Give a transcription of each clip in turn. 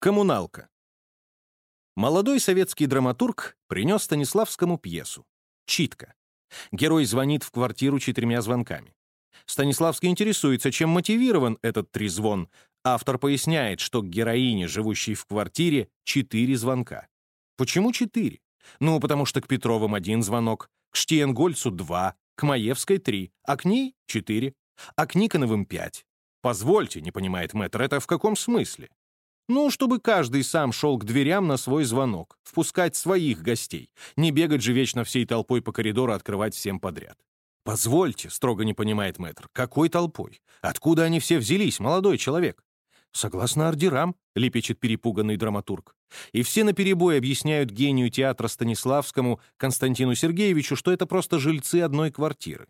Коммуналка. Молодой советский драматург принес Станиславскому пьесу «Читка». Герой звонит в квартиру четырьмя звонками. Станиславский интересуется, чем мотивирован этот трезвон. Автор поясняет, что к героине, живущей в квартире, четыре звонка. Почему четыре? Ну, потому что к Петровым один звонок, к Штиенгольцу два, к Маевской три, а к ней четыре, а к Никоновым пять. Позвольте, не понимает мэтр, это в каком смысле? Ну, чтобы каждый сам шел к дверям на свой звонок, впускать своих гостей, не бегать же вечно всей толпой по коридору открывать всем подряд. «Позвольте», — строго не понимает мэтр, — «какой толпой? Откуда они все взялись, молодой человек?» «Согласно ордерам», — лепечет перепуганный драматург. И все наперебой объясняют гению театра Станиславскому Константину Сергеевичу, что это просто жильцы одной квартиры.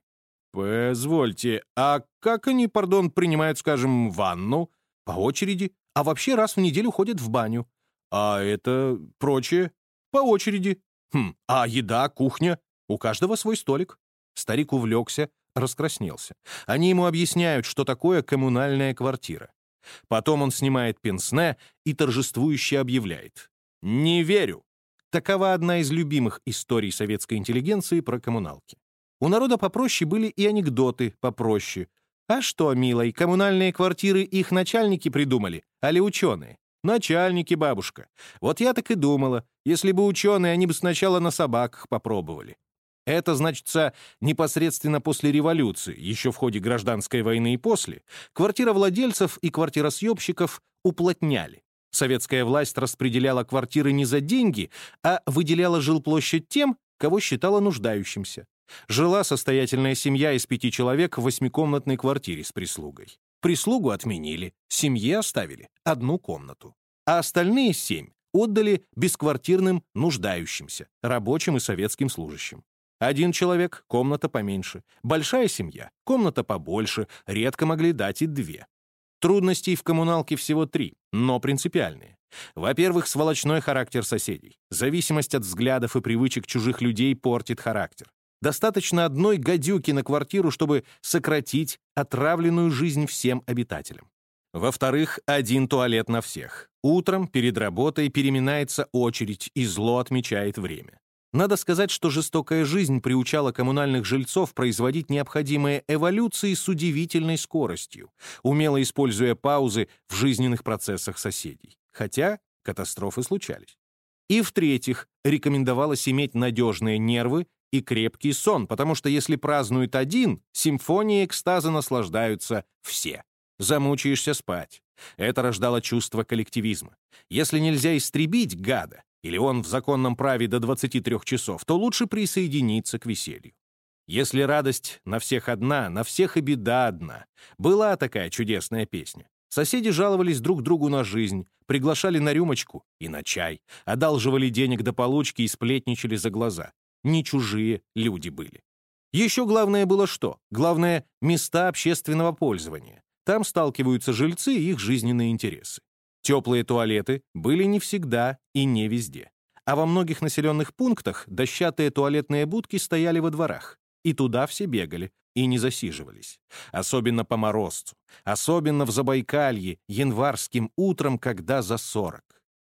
«Позвольте, а как они, пардон, принимают, скажем, ванну? По очереди? А вообще раз в неделю ходят в баню. А это прочее по очереди. Хм, а еда, кухня? У каждого свой столик. Старик увлекся, раскраснелся. Они ему объясняют, что такое коммунальная квартира. Потом он снимает пенсне и торжествующе объявляет. «Не верю!» Такова одна из любимых историй советской интеллигенции про коммуналки. У народа попроще были и анекдоты попроще. А что, милой, коммунальные квартиры их начальники придумали, али ученые? Начальники, бабушка. Вот я так и думала. Если бы ученые, они бы сначала на собаках попробовали. Это, значится, непосредственно после революции, еще в ходе гражданской войны и после, квартира владельцев и квартиросъемщиков уплотняли. Советская власть распределяла квартиры не за деньги, а выделяла жилплощадь тем, кого считала нуждающимся. Жила состоятельная семья из пяти человек в восьмикомнатной квартире с прислугой. Прислугу отменили, семье оставили одну комнату. А остальные семь отдали бесквартирным нуждающимся, рабочим и советским служащим. Один человек — комната поменьше. Большая семья — комната побольше, редко могли дать и две. Трудностей в коммуналке всего три, но принципиальные. Во-первых, сволочной характер соседей. Зависимость от взглядов и привычек чужих людей портит характер. Достаточно одной гадюки на квартиру, чтобы сократить отравленную жизнь всем обитателям. Во-вторых, один туалет на всех. Утром перед работой переминается очередь, и зло отмечает время. Надо сказать, что жестокая жизнь приучала коммунальных жильцов производить необходимые эволюции с удивительной скоростью, умело используя паузы в жизненных процессах соседей. Хотя катастрофы случались. И в-третьих, рекомендовалось иметь надежные нервы и крепкий сон, потому что если празднует один, симфонией экстаза наслаждаются все. Замучаешься спать. Это рождало чувство коллективизма. Если нельзя истребить гада, или он в законном праве до 23 часов, то лучше присоединиться к веселью. Если радость на всех одна, на всех и беда одна. Была такая чудесная песня. Соседи жаловались друг другу на жизнь, приглашали на рюмочку и на чай, одалживали денег до получки и сплетничали за глаза не чужие люди были. Еще главное было что? Главное — места общественного пользования. Там сталкиваются жильцы и их жизненные интересы. Теплые туалеты были не всегда и не везде. А во многих населенных пунктах дощатые туалетные будки стояли во дворах. И туда все бегали, и не засиживались. Особенно по морозцу. Особенно в Забайкалье, январским утром, когда за 40.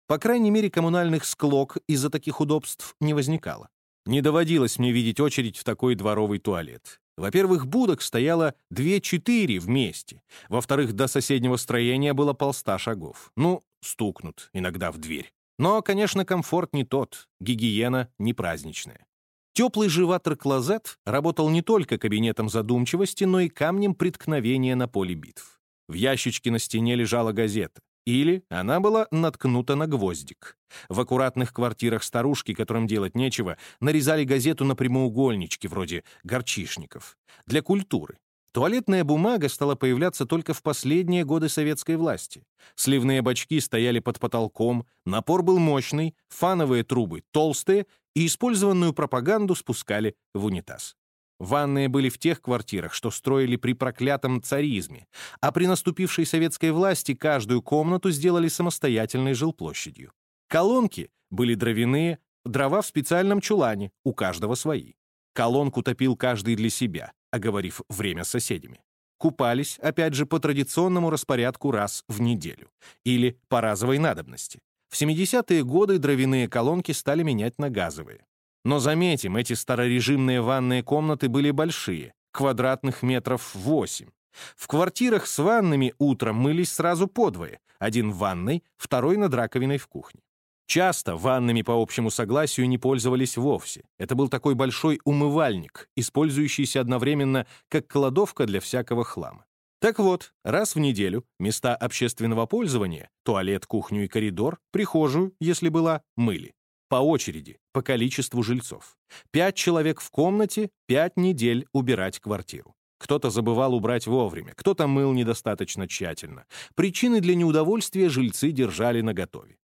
По крайней мере, коммунальных склок из-за таких удобств не возникало. Не доводилось мне видеть очередь в такой дворовый туалет. Во-первых, будок стояло две-четыре вместе. Во-вторых, до соседнего строения было полста шагов. Ну, стукнут иногда в дверь. Но, конечно, комфорт не тот, гигиена не праздничная. Теплый живатор-клозет работал не только кабинетом задумчивости, но и камнем преткновения на поле битв. В ящичке на стене лежала газета. Или она была наткнута на гвоздик. В аккуратных квартирах старушки, которым делать нечего, нарезали газету на прямоугольнички, вроде горчишников. Для культуры. Туалетная бумага стала появляться только в последние годы советской власти. Сливные бачки стояли под потолком, напор был мощный, фановые трубы толстые, и использованную пропаганду спускали в унитаз. Ванные были в тех квартирах, что строили при проклятом царизме, а при наступившей советской власти каждую комнату сделали самостоятельной жилплощадью. Колонки были дровяные, дрова в специальном чулане, у каждого свои. Колонку топил каждый для себя, оговорив время с соседями. купались, опять же, по традиционному распорядку раз в неделю. Или по разовой надобности. В 70-е годы дровяные колонки стали менять на газовые. Но заметим, эти старорежимные ванные комнаты были большие, квадратных метров 8. В квартирах с ваннами утром мылись сразу подвое, один в ванной, второй над раковиной в кухне. Часто ваннами по общему согласию не пользовались вовсе. Это был такой большой умывальник, использующийся одновременно как кладовка для всякого хлама. Так вот, раз в неделю места общественного пользования, туалет, кухню и коридор, прихожую, если была, мыли. По очереди, по количеству жильцов. Пять человек в комнате, пять недель убирать квартиру. Кто-то забывал убрать вовремя, кто-то мыл недостаточно тщательно. Причины для неудовольствия жильцы держали наготове.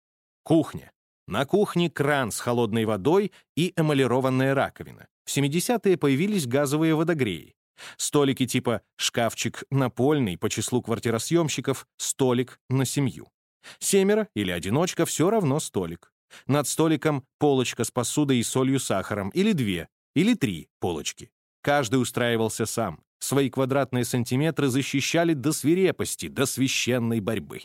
Кухня. На кухне кран с холодной водой и эмалированная раковина. В 70-е появились газовые водогреи. Столики типа шкафчик напольный по числу квартиросъемщиков, столик на семью. Семеро или одиночка все равно столик. Над столиком полочка с посудой и солью сахаром, или две, или три полочки. Каждый устраивался сам. Свои квадратные сантиметры защищали до свирепости, до священной борьбы.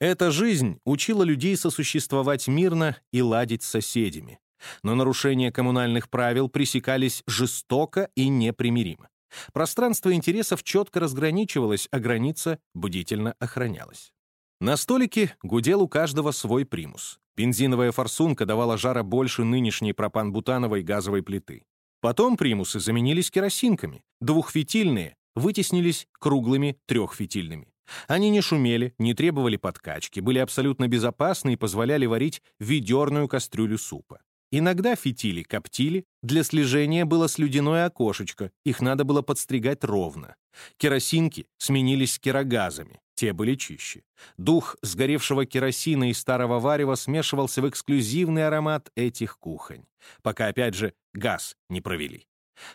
Эта жизнь учила людей сосуществовать мирно и ладить с соседями. Но нарушения коммунальных правил пресекались жестоко и непримиримо. Пространство интересов четко разграничивалось, а граница бдительно охранялась. На столике гудел у каждого свой примус. Бензиновая форсунка давала жара больше нынешней пропан-бутановой газовой плиты. Потом примусы заменились керосинками, двухфитильные вытеснились круглыми трехфитильными. Они не шумели, не требовали подкачки, были абсолютно безопасны и позволяли варить ведерную кастрюлю супа. Иногда фитили коптили, для слежения было слюдяное окошечко, их надо было подстригать ровно. Керосинки сменились керогазами, те были чище. Дух сгоревшего керосина и старого варева смешивался в эксклюзивный аромат этих кухонь, пока, опять же, газ не провели.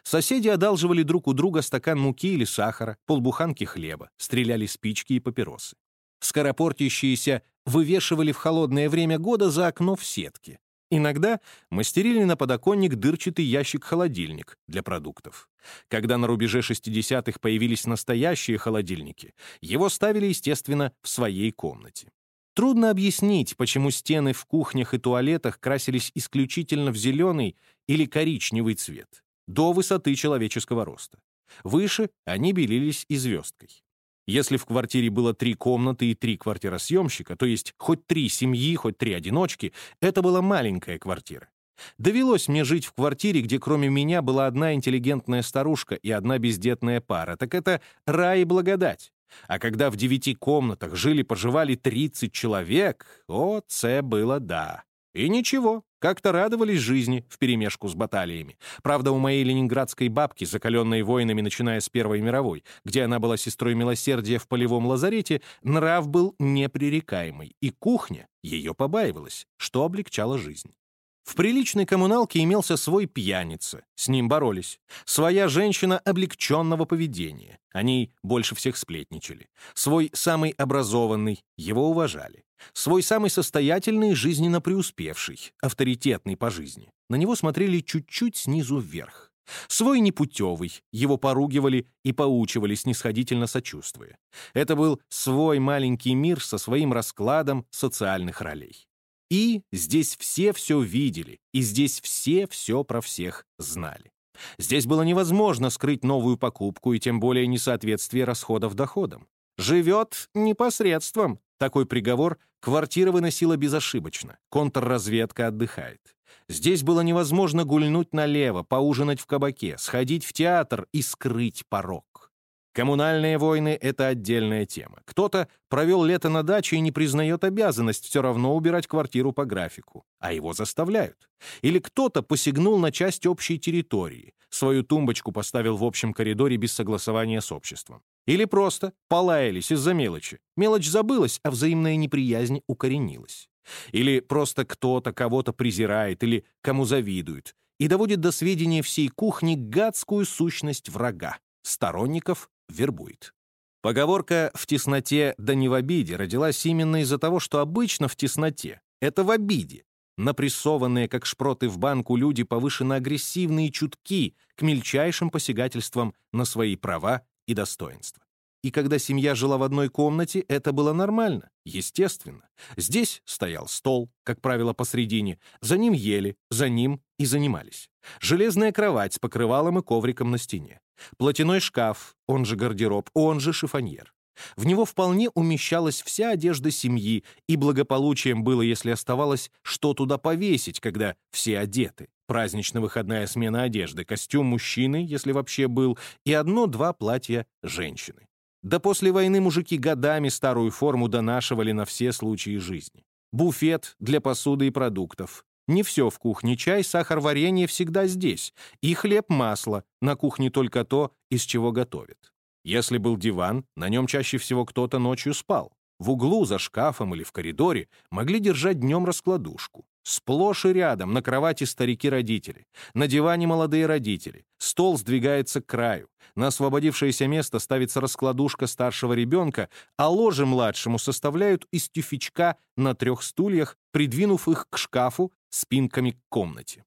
Соседи одалживали друг у друга стакан муки или сахара, полбуханки хлеба, стреляли спички и папиросы. Скоропортящиеся вывешивали в холодное время года за окно в сетке. Иногда мастерили на подоконник дырчатый ящик-холодильник для продуктов. Когда на рубеже 60-х появились настоящие холодильники, его ставили, естественно, в своей комнате. Трудно объяснить, почему стены в кухнях и туалетах красились исключительно в зеленый или коричневый цвет, до высоты человеческого роста. Выше они белились и звездкой. Если в квартире было три комнаты и три квартиросъемщика, то есть хоть три семьи, хоть три одиночки, это была маленькая квартира. Довелось мне жить в квартире, где кроме меня была одна интеллигентная старушка и одна бездетная пара. Так это рай и благодать. А когда в девяти комнатах жили-поживали 30 человек, о, це было да. И ничего, как-то радовались жизни вперемешку с баталиями. Правда, у моей ленинградской бабки, закаленной войнами, начиная с Первой мировой, где она была сестрой милосердия в полевом лазарете, нрав был непререкаемый, и кухня ее побаивалась, что облегчало жизнь. В приличной коммуналке имелся свой пьяница, с ним боролись. Своя женщина облегченного поведения, они больше всех сплетничали. Свой самый образованный, его уважали. Свой самый состоятельный, жизненно преуспевший, авторитетный по жизни. На него смотрели чуть-чуть снизу вверх. Свой непутевый, его поругивали и поучивали, снисходительно сочувствуя. Это был свой маленький мир со своим раскладом социальных ролей. И здесь все все видели, и здесь все все про всех знали. Здесь было невозможно скрыть новую покупку и тем более несоответствие расходов доходам. Живет непосредством. Такой приговор квартира выносила безошибочно. Контрразведка отдыхает. Здесь было невозможно гульнуть налево, поужинать в кабаке, сходить в театр и скрыть порог. Коммунальные войны — это отдельная тема. Кто-то провел лето на даче и не признает обязанность все равно убирать квартиру по графику, а его заставляют. Или кто-то посягнул на часть общей территории, свою тумбочку поставил в общем коридоре без согласования с обществом. Или просто полаялись из-за мелочи. Мелочь забылась, а взаимная неприязнь укоренилась. Или просто кто-то кого-то презирает или кому завидует и доводит до сведения всей кухни гадскую сущность врага, сторонников вербует. Поговорка «в тесноте да не в обиде» родилась именно из-за того, что обычно в тесноте — это в обиде. Напрессованные, как шпроты в банку, люди повышенно агрессивные и чутки к мельчайшим посягательствам на свои права и достоинства. И когда семья жила в одной комнате, это было нормально, естественно. Здесь стоял стол, как правило, посредине, за ним ели, за ним и занимались. Железная кровать с покрывалом и ковриком на стене. Платяной шкаф, он же гардероб, он же шифоньер. В него вполне умещалась вся одежда семьи, и благополучием было, если оставалось, что туда повесить, когда все одеты. Празднично-выходная смена одежды, костюм мужчины, если вообще был, и одно-два платья женщины. Да после войны мужики годами старую форму донашивали на все случаи жизни. Буфет для посуды и продуктов. Не все в кухне, чай, сахар, варенье всегда здесь. И хлеб, масло, на кухне только то, из чего готовят. Если был диван, на нем чаще всего кто-то ночью спал. В углу, за шкафом или в коридоре могли держать днем раскладушку. Сплошь и рядом на кровати старики-родители, на диване молодые родители. Стол сдвигается к краю. На освободившееся место ставится раскладушка старшего ребенка, а ложе младшему составляют из тюфячка на трех стульях, придвинув их к шкафу спинками к комнате.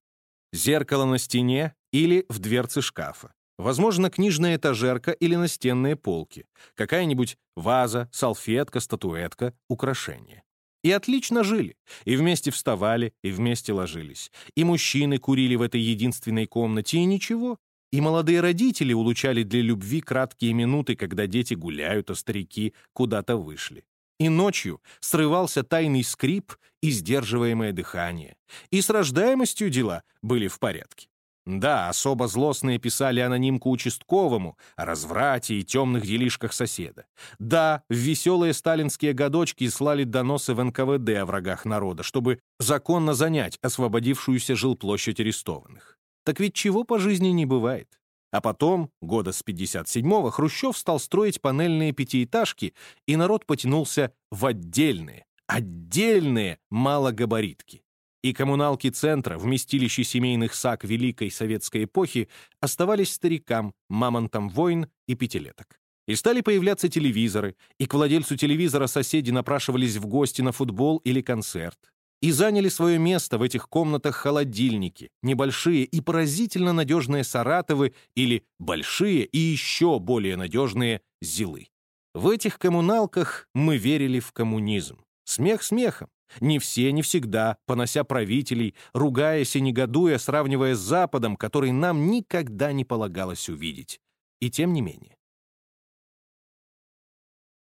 Зеркало на стене или в дверце шкафа. Возможно, книжная этажерка или настенные полки. Какая-нибудь ваза, салфетка, статуэтка, украшение. И отлично жили. И вместе вставали, и вместе ложились. И мужчины курили в этой единственной комнате, и ничего. И молодые родители улучали для любви краткие минуты, когда дети гуляют, а старики куда-то вышли. И ночью срывался тайный скрип и сдерживаемое дыхание. И с рождаемостью дела были в порядке. Да, особо злостные писали анонимку участковому о разврате и темных делишках соседа. Да, в веселые сталинские годочки слали доносы в НКВД о врагах народа, чтобы законно занять освободившуюся жилплощадь арестованных. Так ведь чего по жизни не бывает. А потом, года с 57-го, Хрущев стал строить панельные пятиэтажки, и народ потянулся в отдельные, отдельные малогабаритки и коммуналки центра, вместилище семейных сак Великой Советской эпохи, оставались старикам, мамонтам войн и пятилеток. И стали появляться телевизоры, и к владельцу телевизора соседи напрашивались в гости на футбол или концерт. И заняли свое место в этих комнатах холодильники, небольшие и поразительно надежные Саратовы или большие и еще более надежные Зилы. В этих коммуналках мы верили в коммунизм. Смех смехом. Не все, не всегда, понося правителей, ругаясь и негодуя, сравнивая с Западом, который нам никогда не полагалось увидеть. И тем не менее.